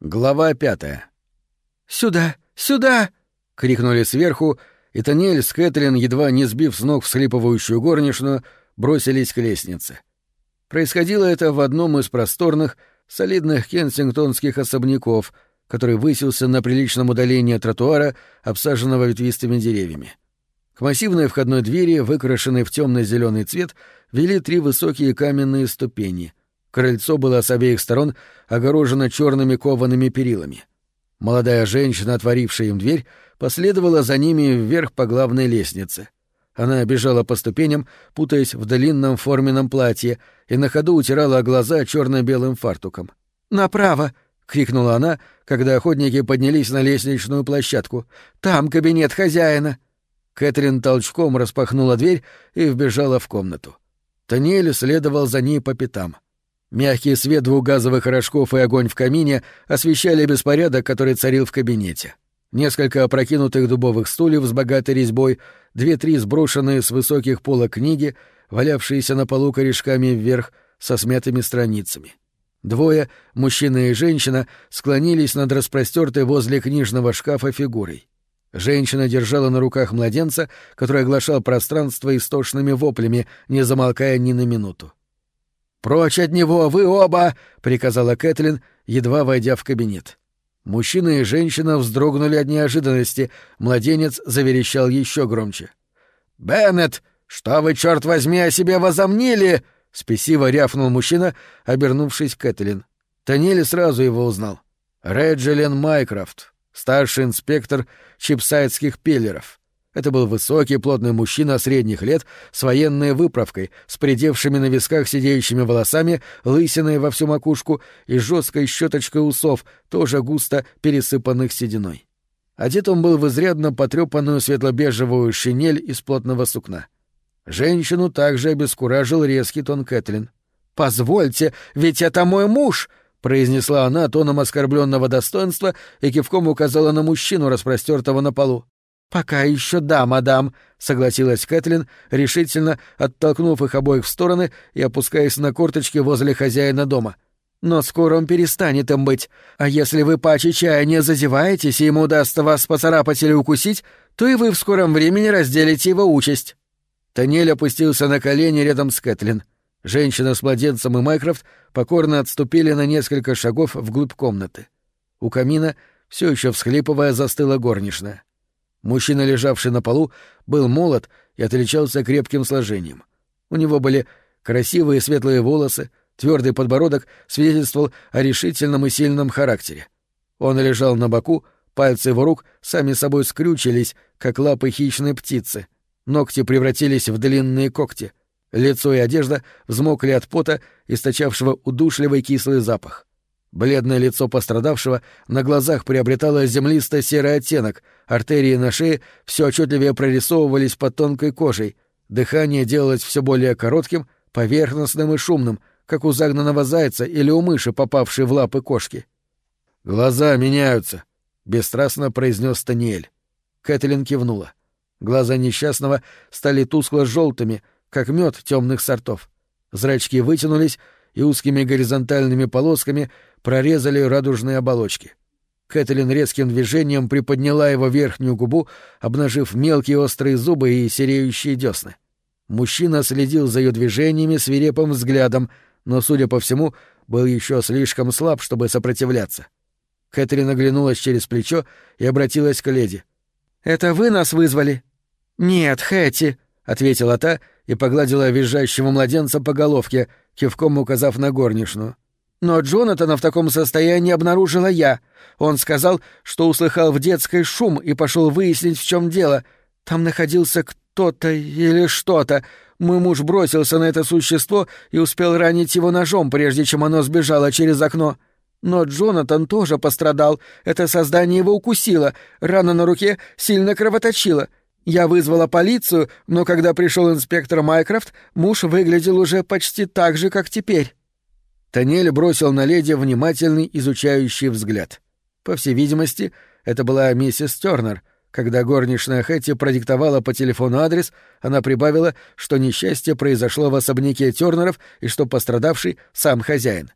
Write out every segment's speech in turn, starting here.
Глава пятая. «Сюда! Сюда!» — крикнули сверху, и Таниэль с Кэтрин, едва не сбив с ног всхлипывающую горничную, бросились к лестнице. Происходило это в одном из просторных, солидных кенсингтонских особняков, который высился на приличном удалении от тротуара, обсаженного ветвистыми деревьями. К массивной входной двери, выкрашенной в темно зеленый цвет, вели три высокие каменные ступени — Крыльцо было с обеих сторон огорожено черными коваными перилами. Молодая женщина, отворившая им дверь, последовала за ними вверх по главной лестнице. Она бежала по ступеням, путаясь в длинном форменном платье, и на ходу утирала глаза черно-белым фартуком. «Направо!» — крикнула она, когда охотники поднялись на лестничную площадку. «Там кабинет хозяина!» Кэтрин толчком распахнула дверь и вбежала в комнату. Таниэль следовал за ней по пятам. Мягкий свет двух газовых рожков и огонь в камине освещали беспорядок, который царил в кабинете. Несколько опрокинутых дубовых стульев с богатой резьбой, две-три сброшенные с высоких полок книги, валявшиеся на полу корешками вверх со смятыми страницами. Двое, мужчина и женщина, склонились над распростертой возле книжного шкафа фигурой. Женщина держала на руках младенца, который оглашал пространство истошными воплями, не замолкая ни на минуту. «Прочь от него, вы оба!» — приказала Кэтлин, едва войдя в кабинет. Мужчина и женщина вздрогнули от неожиданности, младенец заверещал еще громче. «Беннет, что вы, черт возьми, о себе возомнили?» — спесиво рявкнул мужчина, обернувшись к Кэтлин. Танели сразу его узнал. Реджелен Майкрофт, старший инспектор чипсайдских пиллеров. Это был высокий, плотный мужчина средних лет с военной выправкой, с придевшими на висках сидеющими волосами, лысиной во всю макушку и жесткой щеточкой усов, тоже густо пересыпанных сединой. Одет он был в изрядно потрепанную светло-бежевую шинель из плотного сукна. Женщину также обескуражил резкий тон Кэтлин. «Позвольте, ведь это мой муж!» — произнесла она тоном оскорбленного достоинства и кивком указала на мужчину, распростертого на полу. «Пока еще да, мадам», — согласилась Кэтлин, решительно оттолкнув их обоих в стороны и опускаясь на корточки возле хозяина дома. «Но скоро он перестанет им быть, а если вы по чая не зазеваетесь, и ему удастся вас поцарапать или укусить, то и вы в скором времени разделите его участь». Танель опустился на колени рядом с Кэтлин. Женщина с младенцем и Майкрофт покорно отступили на несколько шагов вглубь комнаты. У камина, все еще всхлипывая, застыла горничная. Мужчина, лежавший на полу, был молод и отличался крепким сложением. У него были красивые светлые волосы, твердый подбородок свидетельствовал о решительном и сильном характере. Он лежал на боку, пальцы его рук сами собой скрючились, как лапы хищной птицы. Ногти превратились в длинные когти. Лицо и одежда взмокли от пота, источавшего удушливый кислый запах. Бледное лицо пострадавшего на глазах приобретало землисто-серый оттенок, артерии на шее все отчетливее прорисовывались под тонкой кожей, дыхание делалось все более коротким, поверхностным и шумным, как у загнанного зайца или у мыши, попавшей в лапы кошки. «Глаза меняются», — бесстрастно произнес Таниэль. Кэтлин кивнула. Глаза несчастного стали тускло-желтыми, как мед темных сортов. Зрачки вытянулись, и узкими горизонтальными полосками прорезали радужные оболочки. Кэтлин резким движением приподняла его верхнюю губу, обнажив мелкие острые зубы и сереющие десны. Мужчина следил за ее движениями свирепым взглядом, но, судя по всему, был еще слишком слаб, чтобы сопротивляться. Кэтрин оглянулась через плечо и обратилась к леди. «Это вы нас вызвали?» «Нет, Хэти», — ответила та и погладила визжащего младенца по головке, кивком указав на горничную. «Но Джонатана в таком состоянии обнаружила я. Он сказал, что услыхал в детской шум и пошел выяснить, в чем дело. Там находился кто-то или что-то. Мой муж бросился на это существо и успел ранить его ножом, прежде чем оно сбежало через окно. Но Джонатан тоже пострадал. Это создание его укусило. Рана на руке сильно кровоточила. Я вызвала полицию, но когда пришел инспектор Майкрофт, муж выглядел уже почти так же, как теперь. Танель бросил на леди внимательный изучающий взгляд. По всей видимости, это была миссис Тернер. Когда горничная Хэти продиктовала по телефону адрес, она прибавила, что несчастье произошло в особняке Тернеров и что пострадавший — сам хозяин.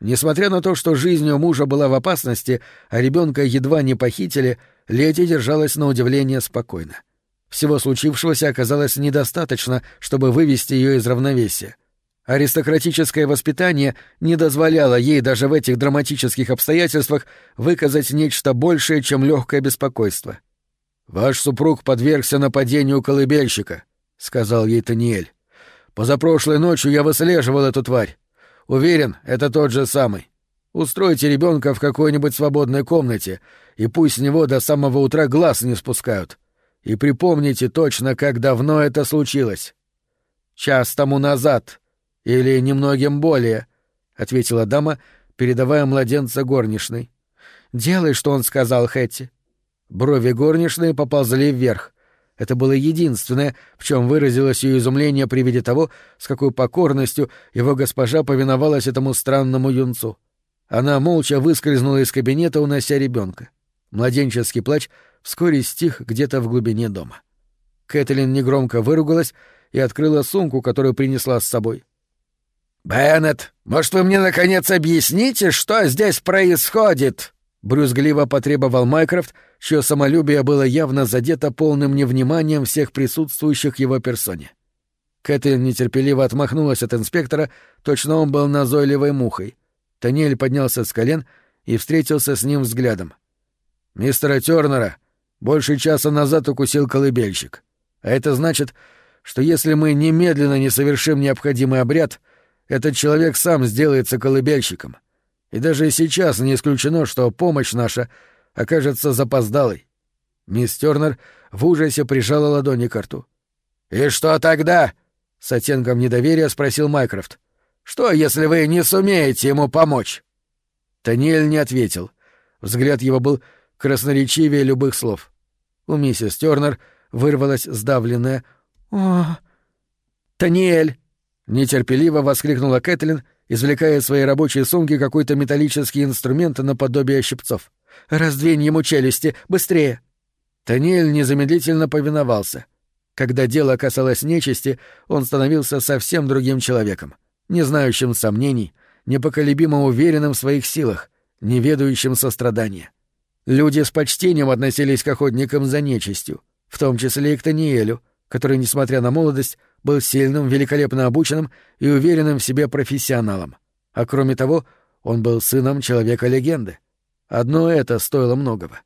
Несмотря на то, что жизнь у мужа была в опасности, а ребенка едва не похитили, леди держалась на удивление спокойно. Всего случившегося оказалось недостаточно, чтобы вывести ее из равновесия. Аристократическое воспитание не дозволяло ей даже в этих драматических обстоятельствах выказать нечто большее, чем легкое беспокойство. «Ваш супруг подвергся нападению колыбельщика», — сказал ей Таниэль. «Позапрошлой ночью я выслеживал эту тварь. Уверен, это тот же самый. Устройте ребенка в какой-нибудь свободной комнате, и пусть с него до самого утра глаз не спускают. И припомните точно, как давно это случилось. Час тому назад. Или немногим более, — ответила дама, передавая младенца горничной. «Делай, что он сказал, Хэтти». Брови горничной поползли вверх. Это было единственное, в чем выразилось ее изумление при виде того, с какой покорностью его госпожа повиновалась этому странному юнцу. Она молча выскользнула из кабинета, унося ребенка. Младенческий плач вскоре стих где-то в глубине дома. Кэтлин негромко выругалась и открыла сумку, которую принесла с собой. «Беннет, может, вы мне, наконец, объясните, что здесь происходит?» Брюзгливо потребовал Майкрофт, чье самолюбие было явно задето полным невниманием всех присутствующих его персоне. Кэтлин нетерпеливо отмахнулась от инспектора, точно он был назойливой мухой. Таниэль поднялся с колен и встретился с ним взглядом. «Мистера Тёрнера больше часа назад укусил колыбельщик. А это значит, что если мы немедленно не совершим необходимый обряд, этот человек сам сделается колыбельщиком. И даже сейчас не исключено, что помощь наша окажется запоздалой. Мисс Тёрнер в ужасе прижала ладони к рту. «И что тогда?» — с оттенком недоверия спросил Майкрофт. «Что, если вы не сумеете ему помочь?» Таниэль не ответил. Взгляд его был красноречивее любых слов. У миссис Тёрнер вырвалось сдавленное «О...» «Таниэль!» — нетерпеливо воскликнула Кэтлин извлекая из своей рабочей сумки какой-то металлический инструмент наподобие щипцов. «Раздвинь ему челюсти! Быстрее!» Таниэль незамедлительно повиновался. Когда дело касалось нечисти, он становился совсем другим человеком, не знающим сомнений, непоколебимо уверенным в своих силах, не ведающим сострадания. Люди с почтением относились к охотникам за нечистью, в том числе и к Таниэлю, который, несмотря на молодость, был сильным, великолепно обученным и уверенным в себе профессионалом. А кроме того, он был сыном человека-легенды. Одно это стоило многого.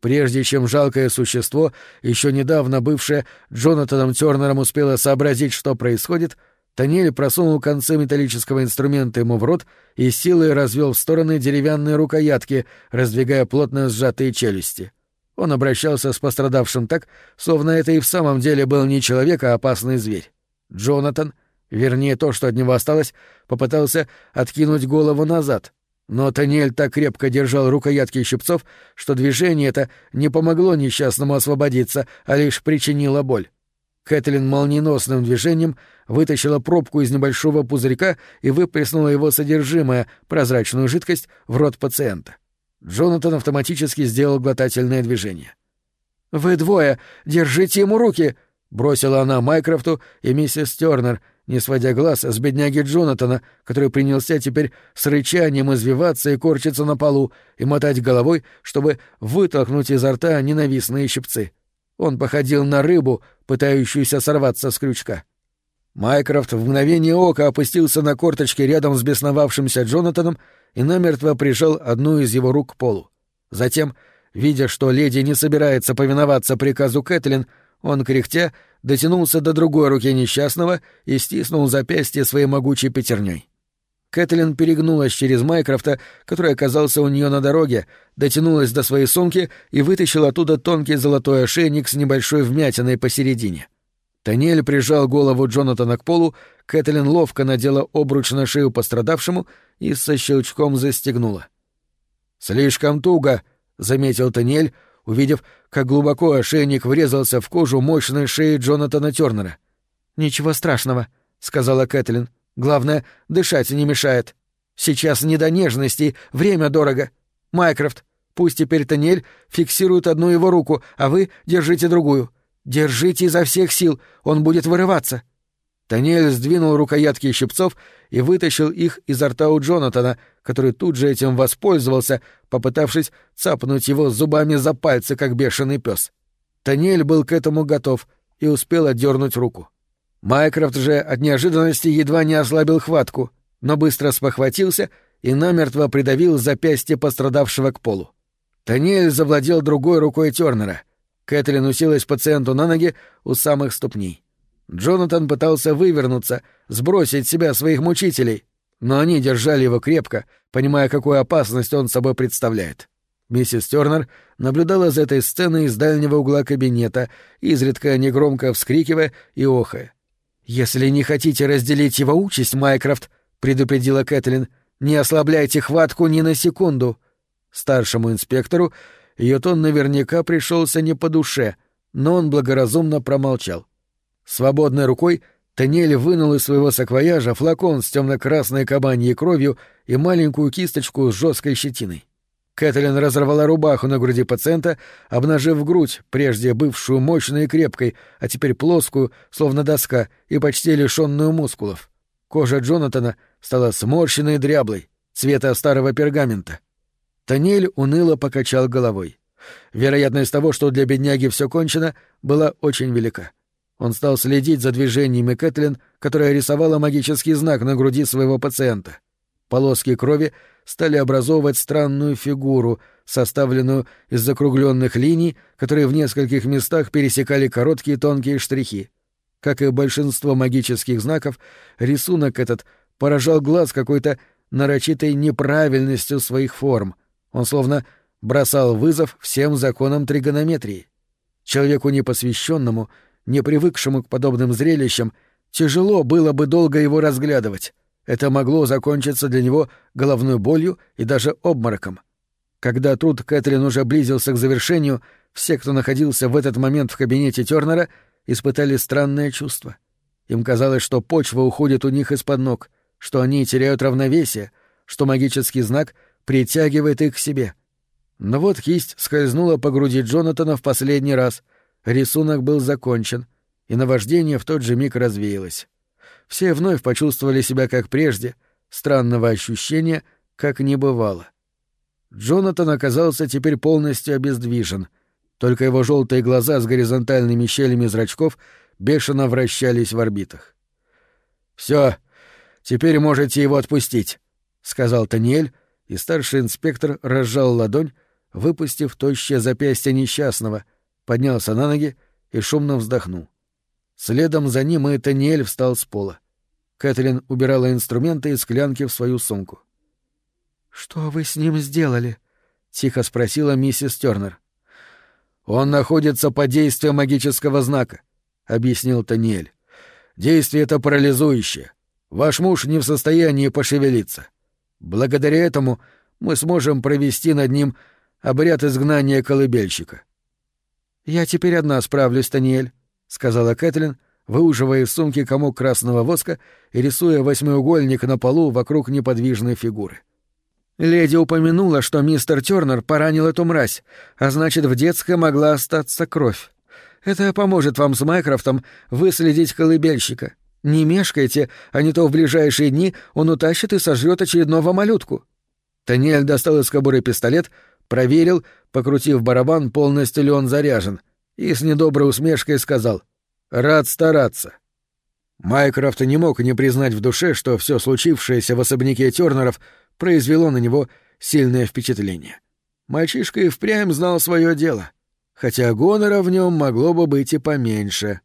Прежде чем жалкое существо, еще недавно бывшее Джонатаном Тёрнером успело сообразить, что происходит, Таниэль просунул концы металлического инструмента ему в рот и силой развел в стороны деревянные рукоятки, раздвигая плотно сжатые челюсти. Он обращался с пострадавшим так, словно это и в самом деле был не человек, а опасный зверь. Джонатан, вернее то, что от него осталось, попытался откинуть голову назад, но Таниэль так крепко держал рукоятки щипцов, что движение это не помогло несчастному освободиться, а лишь причинило боль. Кэтлин молниеносным движением вытащила пробку из небольшого пузырька и выплеснула его содержимое, прозрачную жидкость, в рот пациента. Джонатан автоматически сделал глотательное движение. «Вы двое! Держите ему руки!» — бросила она Майкрофту и миссис Тёрнер, не сводя глаз с бедняги Джонатана, который принялся теперь с рычанием извиваться и корчиться на полу и мотать головой, чтобы вытолкнуть изо рта ненавистные щипцы. Он походил на рыбу, пытающуюся сорваться с крючка. Майкрофт в мгновение ока опустился на корточки рядом с бесновавшимся Джонатаном и намертво прижал одну из его рук к полу. Затем, видя, что леди не собирается повиноваться приказу Кэтлин, он, кряхтя, дотянулся до другой руки несчастного и стиснул запястье своей могучей пятерней. Кэтлин перегнулась через Майкрофта, который оказался у нее на дороге, дотянулась до своей сумки и вытащила оттуда тонкий золотой ошейник с небольшой вмятиной посередине. Таниэль прижал голову Джонатана к полу, Кэтлин ловко надела обруч на шею пострадавшему и со щелчком застегнула. «Слишком туго», — заметил Таниэль, увидев, как глубоко ошейник врезался в кожу мощной шеи Джонатана Тёрнера. «Ничего страшного», — сказала Кэтлин. «Главное, дышать не мешает. Сейчас не до нежностей, время дорого. Майкрофт, пусть теперь Таниэль фиксирует одну его руку, а вы держите другую. Держите изо всех сил, он будет вырываться». Таниэль сдвинул рукоятки щипцов и вытащил их изо рта у Джонатана, который тут же этим воспользовался, попытавшись цапнуть его зубами за пальцы, как бешеный пес. Таниэль был к этому готов и успел отдернуть руку. Майкрофт же от неожиданности едва не ослабил хватку, но быстро спохватился и намертво придавил запястье пострадавшего к полу. Таниэль завладел другой рукой Тернера. Кэтлин усилась пациенту на ноги у самых ступней. Джонатан пытался вывернуться, сбросить себя своих мучителей, но они держали его крепко, понимая, какую опасность он собой представляет. Миссис Тернер наблюдала за этой сценой из дальнего угла кабинета, изредка негромко вскрикивая и охая. «Если не хотите разделить его участь, Майкрофт», — предупредила Кэтлин, — «не ослабляйте хватку ни на секунду». Старшему инспектору ее тон наверняка пришелся не по душе, но он благоразумно промолчал. Свободной рукой Танель вынул из своего саквояжа флакон с темно-красной кабаньей кровью и маленькую кисточку с жесткой щетиной. Кэтлин разорвала рубаху на груди пациента, обнажив грудь, прежде бывшую мощной и крепкой, а теперь плоскую, словно доска, и почти лишенную мускулов. Кожа Джонатана стала сморщенной и дряблой, цвета старого пергамента. Танель уныло покачал головой. Вероятность того, что для бедняги все кончено, была очень велика. Он стал следить за движениями Кэтлин, которая рисовала магический знак на груди своего пациента. Полоски крови стали образовывать странную фигуру, составленную из закругленных линий, которые в нескольких местах пересекали короткие тонкие штрихи. Как и большинство магических знаков, рисунок этот поражал глаз какой-то нарочитой неправильностью своих форм. Он словно бросал вызов всем законам тригонометрии. Человеку непосвященному, не привыкшему к подобным зрелищам, тяжело было бы долго его разглядывать. Это могло закончиться для него головной болью и даже обмороком. Когда труд Кэтрин уже близился к завершению, все, кто находился в этот момент в кабинете Тернера, испытали странное чувство. Им казалось, что почва уходит у них из-под ног, что они теряют равновесие, что магический знак притягивает их к себе. Но вот кисть скользнула по груди Джонатана в последний раз, рисунок был закончен, и наваждение в тот же миг развеялось все вновь почувствовали себя как прежде, странного ощущения, как не бывало. Джонатан оказался теперь полностью обездвижен, только его желтые глаза с горизонтальными щелями зрачков бешено вращались в орбитах. Все, теперь можете его отпустить, сказал Таниэль, и старший инспектор разжал ладонь, выпустив тощее запястье несчастного, поднялся на ноги и шумно вздохнул. Следом за ним и Таниэль встал с пола. Кэтлин убирала инструменты и склянки в свою сумку. «Что вы с ним сделали?» — тихо спросила миссис Тёрнер. «Он находится под действием магического знака», — объяснил Таниэль. «Действие это парализующее. Ваш муж не в состоянии пошевелиться. Благодаря этому мы сможем провести над ним обряд изгнания колыбельщика». «Я теперь одна справлюсь, Таниэль», — сказала Кэтлин, — выуживая из сумки комок красного воска и рисуя восьмиугольник на полу вокруг неподвижной фигуры. Леди упомянула, что мистер Тёрнер поранил эту мразь, а значит, в детской могла остаться кровь. Это поможет вам с Майкрофтом выследить колыбельщика. Не мешкайте, а не то в ближайшие дни он утащит и сожрет очередного малютку. Таниэль достал из кобуры пистолет, проверил, покрутив барабан, полностью ли он заряжен, и с недоброй усмешкой сказал — Рад стараться. Майкрофт не мог не признать в душе, что все случившееся в особняке Тернеров произвело на него сильное впечатление. Мальчишка и впрямь знал свое дело, хотя гонора в нем могло бы быть и поменьше.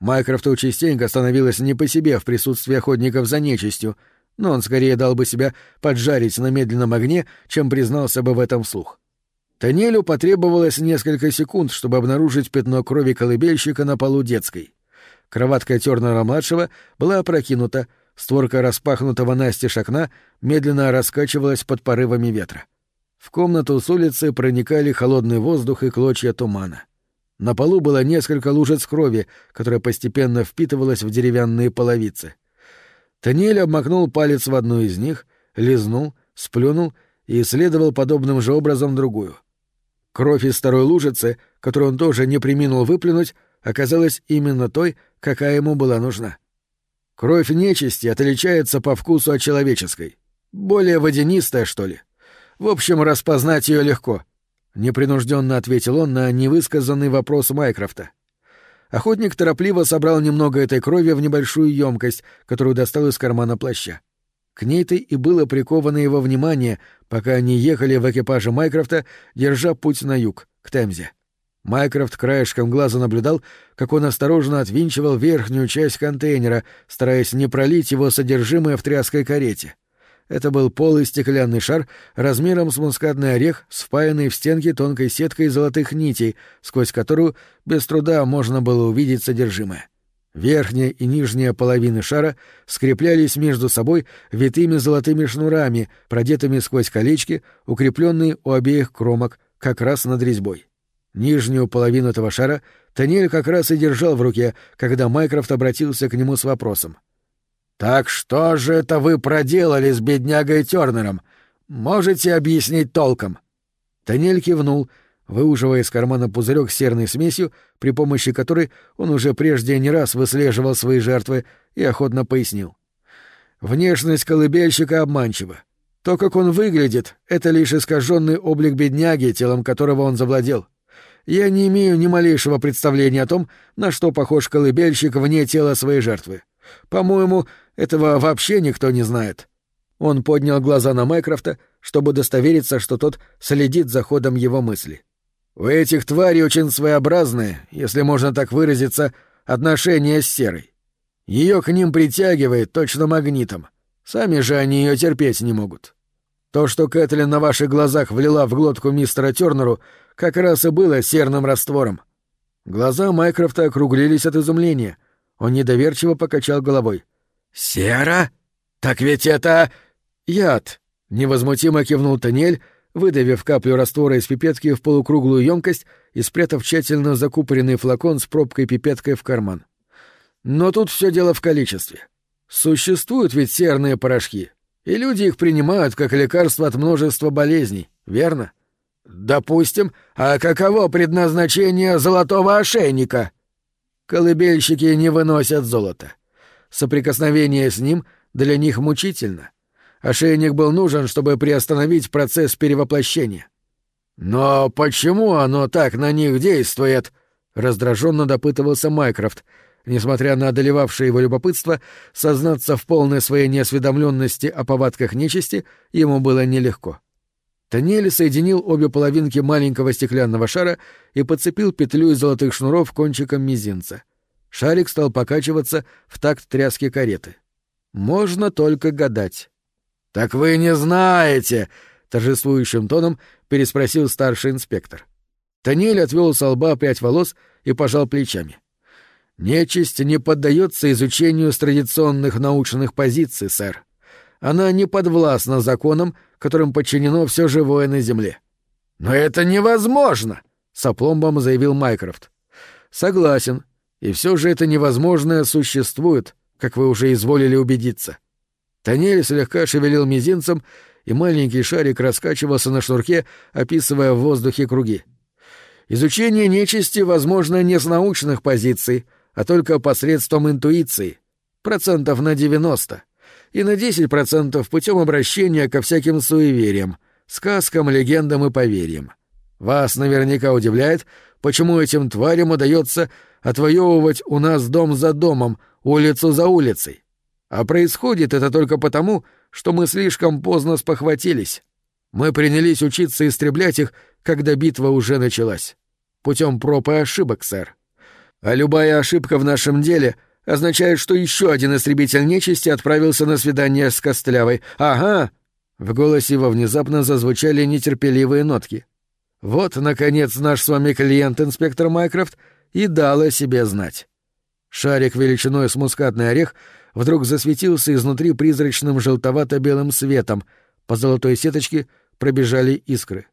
Майкрофту частенько становилось не по себе в присутствии охотников за нечистью, но он скорее дал бы себя поджарить на медленном огне, чем признался бы в этом вслух. Танелю потребовалось несколько секунд, чтобы обнаружить пятно крови колыбельщика на полу детской. Кроватка Тёрнера-младшего была опрокинута, створка распахнутого настежь окна медленно раскачивалась под порывами ветра. В комнату с улицы проникали холодный воздух и клочья тумана. На полу было несколько лужиц крови, которая постепенно впитывалась в деревянные половицы. Танель обмакнул палец в одну из них, лизнул, сплюнул и исследовал подобным же образом другую. Кровь из второй лужицы, которую он тоже не приминул выплюнуть, оказалась именно той, какая ему была нужна. Кровь нечисти отличается по вкусу от человеческой. Более водянистая, что ли. В общем, распознать ее легко. Непринужденно ответил он на невысказанный вопрос Майкрофта. Охотник торопливо собрал немного этой крови в небольшую емкость, которую достал из кармана плаща. К ней-то и было приковано его внимание, пока они ехали в экипаже Майкрофта, держа путь на юг, к Темзе. Майкрофт краешком глаза наблюдал, как он осторожно отвинчивал верхнюю часть контейнера, стараясь не пролить его содержимое в тряской карете. Это был полый стеклянный шар размером с мускатный орех, спаянный в стенки тонкой сеткой золотых нитей, сквозь которую без труда можно было увидеть содержимое. Верхняя и нижняя половины шара скреплялись между собой витыми золотыми шнурами, продетыми сквозь колечки, укрепленные у обеих кромок, как раз над резьбой. Нижнюю половину этого шара Таниэль как раз и держал в руке, когда Майкрофт обратился к нему с вопросом. «Так что же это вы проделали с беднягой Тёрнером? Можете объяснить толком?» Танель кивнул, выуживая из кармана пузырек с серной смесью, при помощи которой он уже прежде не раз выслеживал свои жертвы, и охотно пояснил. «Внешность колыбельщика обманчива. То, как он выглядит, — это лишь искаженный облик бедняги, телом которого он завладел. Я не имею ни малейшего представления о том, на что похож колыбельщик вне тела своей жертвы. По-моему, этого вообще никто не знает. Он поднял глаза на Майкрофта, чтобы удостовериться, что тот следит за ходом его мысли. У этих тварей очень своеобразное, если можно так выразиться, отношение с серой. Ее к ним притягивает точно магнитом. Сами же они ее терпеть не могут. То, что Кэтлин на ваших глазах влила в глотку мистера Тёрнеру, как раз и было серным раствором. Глаза Майкрофта округлились от изумления. Он недоверчиво покачал головой. «Сера? Так ведь это... яд!» — невозмутимо кивнул Танель, выдавив каплю раствора из пипетки в полукруглую емкость и спрятав тщательно закупоренный флакон с пробкой-пипеткой в карман. Но тут все дело в количестве. Существуют ведь серные порошки, и люди их принимают как лекарство от множества болезней, верно? Допустим, а каково предназначение золотого ошейника? Колыбельщики не выносят золота. Соприкосновение с ним для них мучительно. Ошейник был нужен, чтобы приостановить процесс перевоплощения. «Но почему оно так на них действует?» — раздраженно допытывался Майкрофт. Несмотря на одолевавшее его любопытство, сознаться в полной своей неосведомленности о повадках нечисти ему было нелегко. Танель соединил обе половинки маленького стеклянного шара и подцепил петлю из золотых шнуров кончиком мизинца — Шарик стал покачиваться в такт тряски кареты. Можно только гадать. «Так вы не знаете!» — торжествующим тоном переспросил старший инспектор. Танель отвел с лба пять волос и пожал плечами. «Нечисть не поддается изучению с традиционных научных позиций, сэр. Она не подвластна законам, которым подчинено все живое на Земле». «Но это невозможно!» — с опломбом заявил Майкрофт. «Согласен», и все же это невозможное существует, как вы уже изволили убедиться. Танель слегка шевелил мизинцем, и маленький шарик раскачивался на шнурке, описывая в воздухе круги. Изучение нечисти возможно не с научных позиций, а только посредством интуиции. Процентов на 90. И на 10% путем обращения ко всяким суевериям, сказкам, легендам и поверьям. Вас наверняка удивляет, почему этим тварям удается отвоевывать у нас дом за домом, улицу за улицей. А происходит это только потому, что мы слишком поздно спохватились. Мы принялись учиться истреблять их, когда битва уже началась. Путем проб и ошибок, сэр. А любая ошибка в нашем деле означает, что еще один истребитель нечисти отправился на свидание с Костлявой. Ага! В голосе его внезапно зазвучали нетерпеливые нотки. Вот, наконец, наш с вами клиент, инспектор Майкрофт, и дал о себе знать. Шарик величиной с мускатный орех вдруг засветился изнутри призрачным желтовато-белым светом, по золотой сеточке пробежали искры.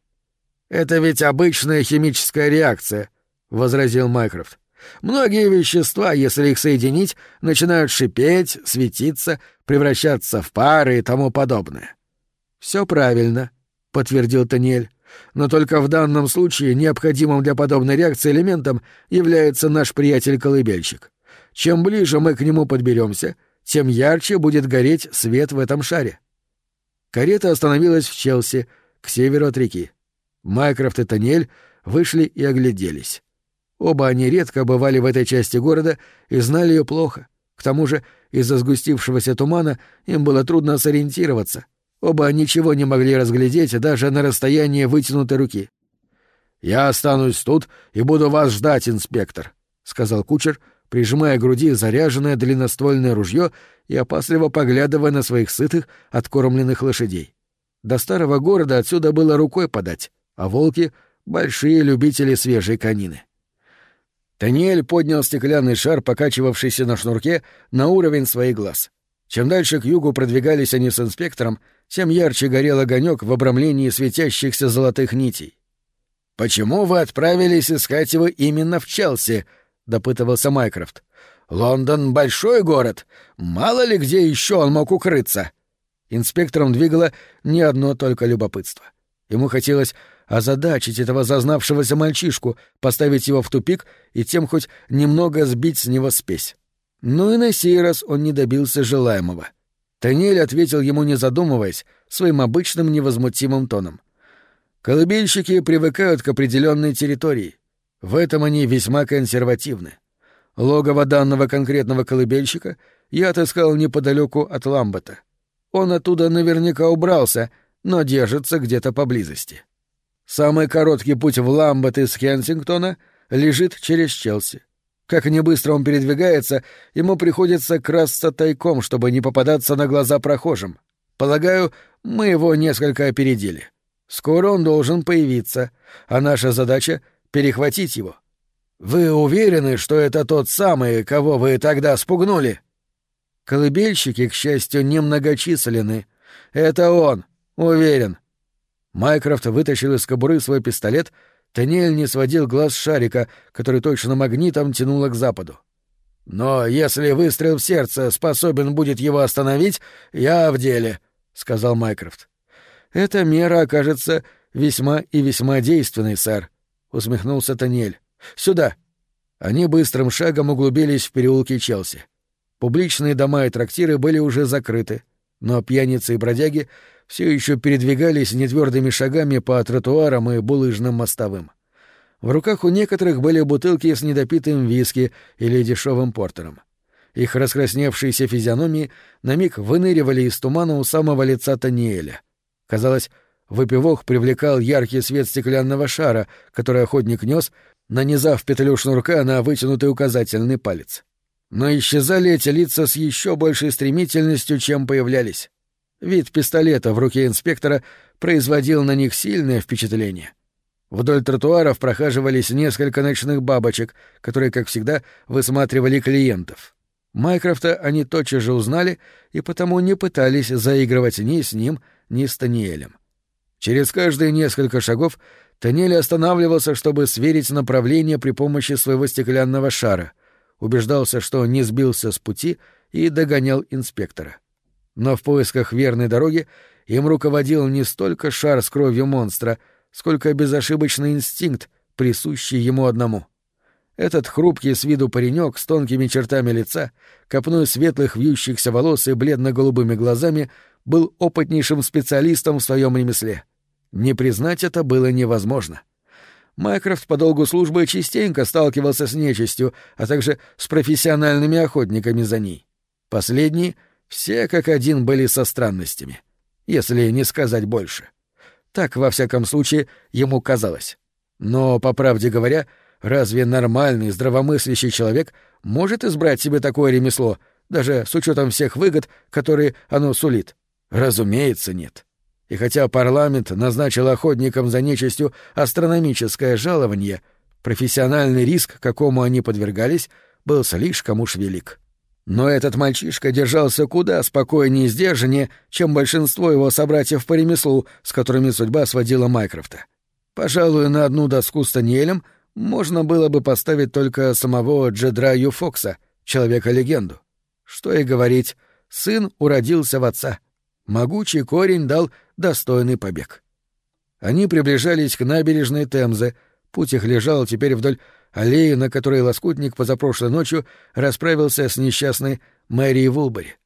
«Это ведь обычная химическая реакция», — возразил Майкрофт. «Многие вещества, если их соединить, начинают шипеть, светиться, превращаться в пары и тому подобное». «Все правильно», — подтвердил Таниэль. Но только в данном случае необходимым для подобной реакции элементом является наш приятель-колыбельщик. Чем ближе мы к нему подберемся, тем ярче будет гореть свет в этом шаре. Карета остановилась в Челси, к северу от реки. Майкрофт и Таниэль вышли и огляделись. Оба они редко бывали в этой части города и знали ее плохо. К тому же из-за сгустившегося тумана им было трудно сориентироваться. Оба ничего не могли разглядеть даже на расстоянии вытянутой руки. «Я останусь тут и буду вас ждать, инспектор», — сказал кучер, прижимая к груди заряженное длинноствольное ружье и опасливо поглядывая на своих сытых, откормленных лошадей. До старого города отсюда было рукой подать, а волки — большие любители свежей конины. Таниэль поднял стеклянный шар, покачивавшийся на шнурке, на уровень своих глаз. Чем дальше к югу продвигались они с инспектором, тем ярче горел огонек в обрамлении светящихся золотых нитей. «Почему вы отправились искать его именно в Челси?» — допытывался Майкрофт. «Лондон — большой город. Мало ли где еще он мог укрыться». Инспектором двигало не одно только любопытство. Ему хотелось озадачить этого зазнавшегося мальчишку, поставить его в тупик и тем хоть немного сбить с него спесь. Но и на сей раз он не добился желаемого. Танель ответил ему, не задумываясь, своим обычным невозмутимым тоном — Колыбельщики привыкают к определенной территории. В этом они весьма консервативны. Логово данного конкретного колыбельщика я отыскал неподалеку от Ламбета. Он оттуда наверняка убрался, но держится где-то поблизости. Самый короткий путь в Ламбет из Кенсингтона лежит через Челси. Как не быстро он передвигается, ему приходится красться тайком, чтобы не попадаться на глаза прохожим. Полагаю, мы его несколько опередили. Скоро он должен появиться, а наша задача — перехватить его. Вы уверены, что это тот самый, кого вы тогда спугнули? Колыбельщики, к счастью, немногочисленны. Это он, уверен. Майкрофт вытащил из кобуры свой пистолет, Таниэль не сводил глаз шарика, который точно магнитом тянуло к западу. «Но если выстрел в сердце способен будет его остановить, я в деле», — сказал Майкрофт. «Эта мера окажется весьма и весьма действенной, сэр», — усмехнулся Таниэль. «Сюда!» Они быстрым шагом углубились в переулки Челси. Публичные дома и трактиры были уже закрыты, но пьяницы и бродяги все еще передвигались нетвердыми шагами по тротуарам и булыжным мостовым. В руках у некоторых были бутылки с недопитым виски или дешевым портером. Их раскрасневшиеся физиономии на миг выныривали из тумана у самого лица Таниэля — Казалось, выпивок привлекал яркий свет стеклянного шара, который охотник нес, нанизав петлю шнурка на вытянутый указательный палец. Но исчезали эти лица с еще большей стремительностью, чем появлялись. Вид пистолета в руке инспектора производил на них сильное впечатление. Вдоль тротуаров прохаживались несколько ночных бабочек, которые, как всегда, высматривали клиентов. Майкрофта они тотчас же узнали и потому не пытались заигрывать ни с ним, ни с Таниэлем. Через каждые несколько шагов Таниэль останавливался, чтобы сверить направление при помощи своего стеклянного шара, убеждался, что не сбился с пути и догонял инспектора. Но в поисках верной дороги им руководил не столько шар с кровью монстра, сколько безошибочный инстинкт, присущий ему одному. Этот хрупкий с виду паренек с тонкими чертами лица, копной светлых вьющихся волос и бледно-голубыми глазами — был опытнейшим специалистом в своем ремесле. Не признать это было невозможно. Майкрофт по долгу службы частенько сталкивался с нечистью, а также с профессиональными охотниками за ней. Последние все как один были со странностями, если не сказать больше. Так, во всяком случае, ему казалось. Но, по правде говоря, разве нормальный, здравомыслящий человек может избрать себе такое ремесло, даже с учетом всех выгод, которые оно сулит? Разумеется, нет. И хотя парламент назначил охотникам за нечистью астрономическое жалование, профессиональный риск, какому они подвергались, был слишком уж велик. Но этот мальчишка держался куда спокойнее и сдержаннее, чем большинство его собратьев по ремеслу, с которыми судьба сводила Майкрофта. Пожалуй, на одну доску с Таниэлем можно было бы поставить только самого Джедра Фокса, человека-легенду. Что и говорить, сын уродился в отца — Могучий корень дал достойный побег. Они приближались к набережной Темзы, путь их лежал теперь вдоль аллеи, на которой лоскутник позапрошлой ночью расправился с несчастной мэрии Вулбери.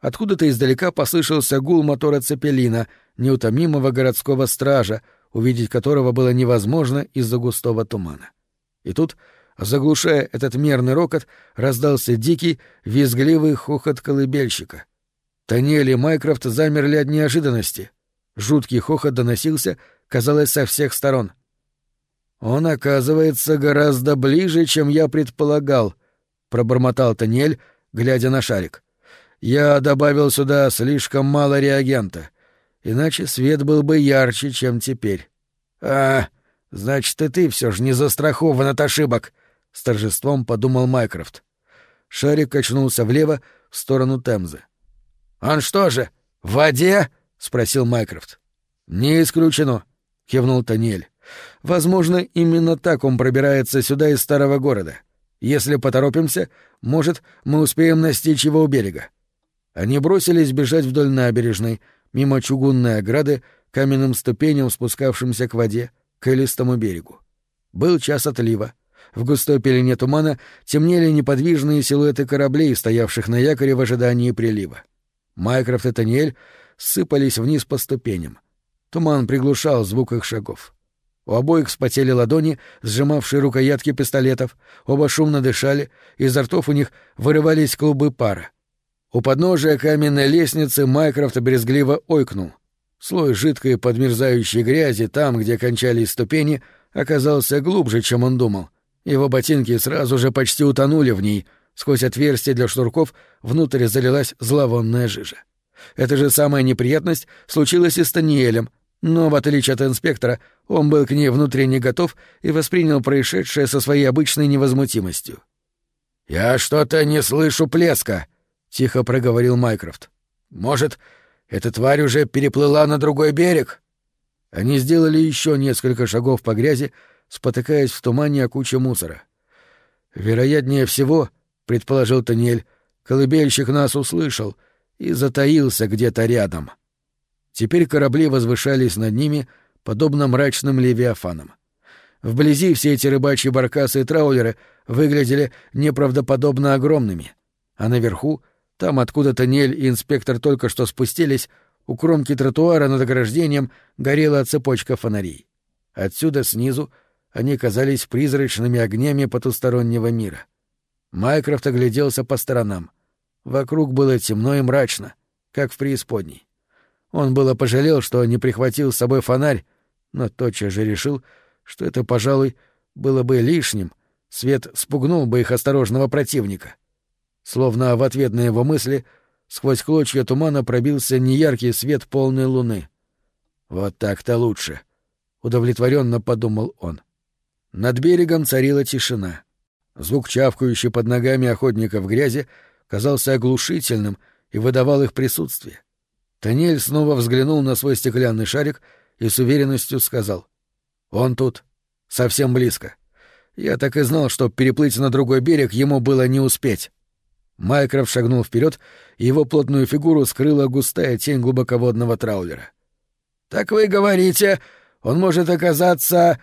Откуда-то издалека послышался гул мотора Цепелина, неутомимого городского стража, увидеть которого было невозможно из-за густого тумана. И тут, заглушая этот мерный рокот, раздался дикий, визгливый хохот колыбельщика. Таниэль и Майкрофт замерли от неожиданности. Жуткий хохот доносился, казалось, со всех сторон. «Он оказывается гораздо ближе, чем я предполагал», — пробормотал Таниэль, глядя на шарик. «Я добавил сюда слишком мало реагента, иначе свет был бы ярче, чем теперь». «А, значит, и ты все же не застрахован от ошибок», — с торжеством подумал Майкрофт. Шарик качнулся влево, в сторону Темзы. «Он что же, в воде?» — спросил Майкрофт. «Не исключено», — кивнул Таниэль. «Возможно, именно так он пробирается сюда из старого города. Если поторопимся, может, мы успеем настичь его у берега». Они бросились бежать вдоль набережной, мимо чугунной ограды, каменным ступеням, спускавшимся к воде, к элистому берегу. Был час отлива. В густой пелене тумана темнели неподвижные силуэты кораблей, стоявших на якоре в ожидании прилива. Майкрофт и Таниэль сыпались вниз по ступеням. Туман приглушал звук их шагов. У обоих вспотели ладони, сжимавшие рукоятки пистолетов, оба шумно дышали, изо ртов у них вырывались клубы пара. У подножия каменной лестницы Майкрофт брезгливо ойкнул. Слой жидкой подмерзающей грязи там, где кончались ступени, оказался глубже, чем он думал. Его ботинки сразу же почти утонули в ней, сквозь отверстие для шнурков внутрь залилась зловонная жижа. Эта же самая неприятность случилась и с Таниэлем, но, в отличие от инспектора, он был к ней внутренне готов и воспринял происшедшее со своей обычной невозмутимостью. «Я что-то не слышу плеска», — тихо проговорил Майкрофт. «Может, эта тварь уже переплыла на другой берег?» Они сделали еще несколько шагов по грязи, спотыкаясь в тумане о куче мусора. «Вероятнее всего», — предположил Таниэль, — «колыбельщик нас услышал и затаился где-то рядом». Теперь корабли возвышались над ними, подобно мрачным левиафанам. Вблизи все эти рыбачьи баркасы и траулеры выглядели неправдоподобно огромными, а наверху, там, откуда Таниэль и инспектор только что спустились, у кромки тротуара над ограждением горела цепочка фонарей. Отсюда, снизу, они казались призрачными огнями потустороннего мира. Майкрофт огляделся по сторонам. Вокруг было темно и мрачно, как в преисподней. Он было пожалел, что не прихватил с собой фонарь, но тотчас же решил, что это, пожалуй, было бы лишним, свет спугнул бы их осторожного противника. Словно в ответ на его мысли сквозь клочья тумана пробился неяркий свет полной луны. «Вот так-то лучше», — удовлетворенно подумал он. Над берегом царила тишина. Звук чавкающий под ногами охотника в грязи казался оглушительным и выдавал их присутствие. Таниэль снова взглянул на свой стеклянный шарик и с уверенностью сказал. «Он тут. Совсем близко. Я так и знал, что переплыть на другой берег ему было не успеть». Майкрофт шагнул вперед, и его плотную фигуру скрыла густая тень глубоководного траулера. «Так вы говорите, он может оказаться...»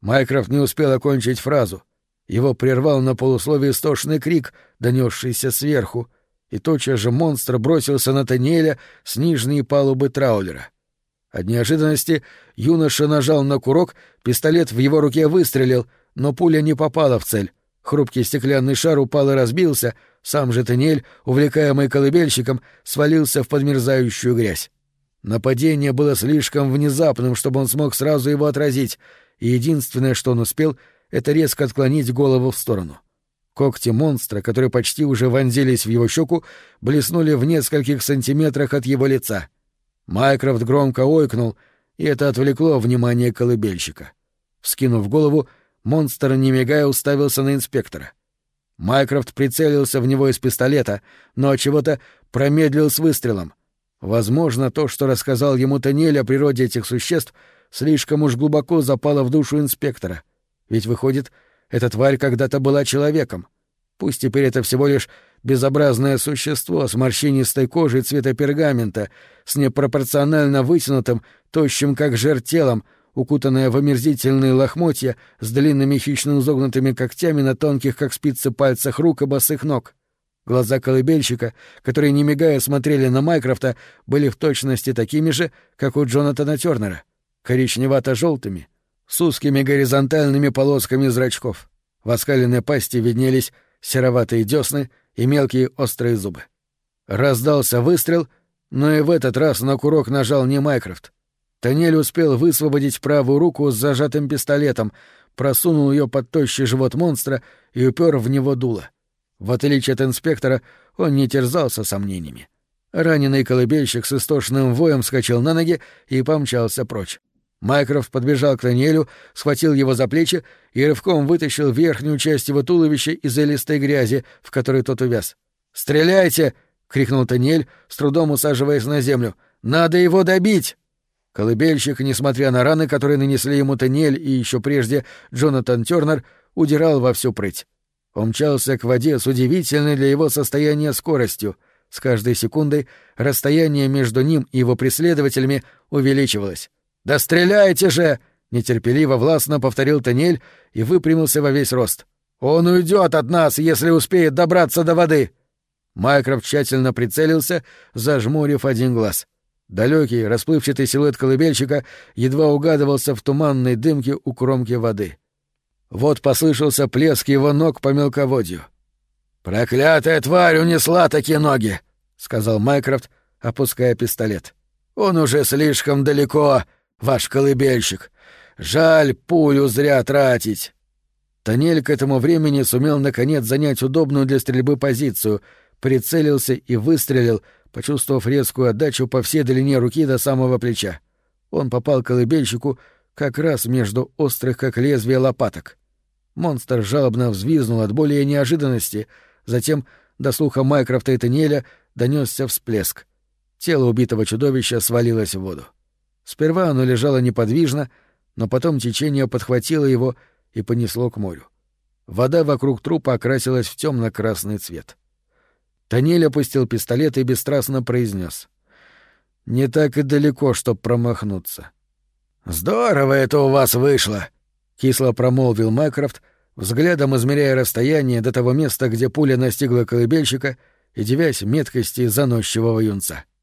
Майкрофт не успел окончить фразу. Его прервал на полусловие истошный крик, донесшийся сверху, и тотчас же монстр бросился на Таниэля с нижней палубы траулера. От неожиданности юноша нажал на курок, пистолет в его руке выстрелил, но пуля не попала в цель. Хрупкий стеклянный шар упал и разбился, сам же Таниэль, увлекаемый колыбельщиком, свалился в подмерзающую грязь. Нападение было слишком внезапным, чтобы он смог сразу его отразить, и единственное, что он успел, — это резко отклонить голову в сторону. — Когти монстра, которые почти уже вонзились в его щеку, блеснули в нескольких сантиметрах от его лица. Майкрофт громко ойкнул, и это отвлекло внимание колыбельщика. Вскинув голову, монстр, не мигая, уставился на инспектора. Майкрофт прицелился в него из пистолета, но чего-то промедлил с выстрелом. Возможно, то, что рассказал ему Танель о природе этих существ, слишком уж глубоко запало в душу инспектора. Ведь, выходит, — эта тварь когда-то была человеком. Пусть теперь это всего лишь безобразное существо с морщинистой кожей цвета пергамента, с непропорционально вытянутым, тощим как жир телом, укутанное в омерзительные лохмотья с длинными хищно изогнутыми когтями на тонких, как спицы, пальцах рук и босых ног. Глаза колыбельщика, которые, не мигая, смотрели на Майкрофта, были в точности такими же, как у Джонатана Тернера, коричневато-желтыми, с узкими горизонтальными полосками зрачков. В оскаленной пасти виднелись сероватые десны и мелкие острые зубы. Раздался выстрел, но и в этот раз на курок нажал не Майкрофт. Танель успел высвободить правую руку с зажатым пистолетом, просунул ее под тощий живот монстра и упер в него дуло. В отличие от инспектора, он не терзался сомнениями. Раненый колыбельщик с истошным воем вскочил на ноги и помчался прочь. Майкрофт подбежал к Танелю, схватил его за плечи и рывком вытащил верхнюю часть его туловища из элистой грязи, в которой тот увяз. «Стреляйте!» — крикнул Танель, с трудом усаживаясь на землю. «Надо его добить!» Колыбельщик, несмотря на раны, которые нанесли ему Танель и еще прежде Джонатан Тернер, удирал во всю прыть. Он мчался к воде с удивительной для его состояния скоростью. С каждой секундой расстояние между ним и его преследователями увеличивалось. «Да стреляйте же!» — нетерпеливо властно повторил Танель и выпрямился во весь рост. «Он уйдет от нас, если успеет добраться до воды!» Майкрофт тщательно прицелился, зажмурив один глаз. Далекий, расплывчатый силуэт колыбельщика едва угадывался в туманной дымке у кромки воды. Вот послышался плеск его ног по мелководью. «Проклятая тварь унесла такие ноги!» — сказал Майкрофт, опуская пистолет. «Он уже слишком далеко, ваш колыбельщик. Жаль пулю зря тратить». Танель к этому времени сумел наконец занять удобную для стрельбы позицию, прицелился и выстрелил, почувствовав резкую отдачу по всей длине руки до самого плеча. Он попал колыбельщику как раз между острых, как лезвие лопаток. Монстр жалобно взвизнул от боли и неожиданности, затем до слуха Майкрофта и Танеля донесся всплеск. Тело убитого чудовища свалилось в воду. Сперва оно лежало неподвижно, но потом течение подхватило его и понесло к морю. Вода вокруг трупа окрасилась в темно-красный цвет. Танель опустил пистолет и бесстрастно произнес: «Не так и далеко, чтоб промахнуться». «Здорово это у вас вышло!» — кисло промолвил Майкрофт, взглядом измеряя расстояние до того места, где пуля настигла колыбельщика и девясь меткости заносчивого юнца. —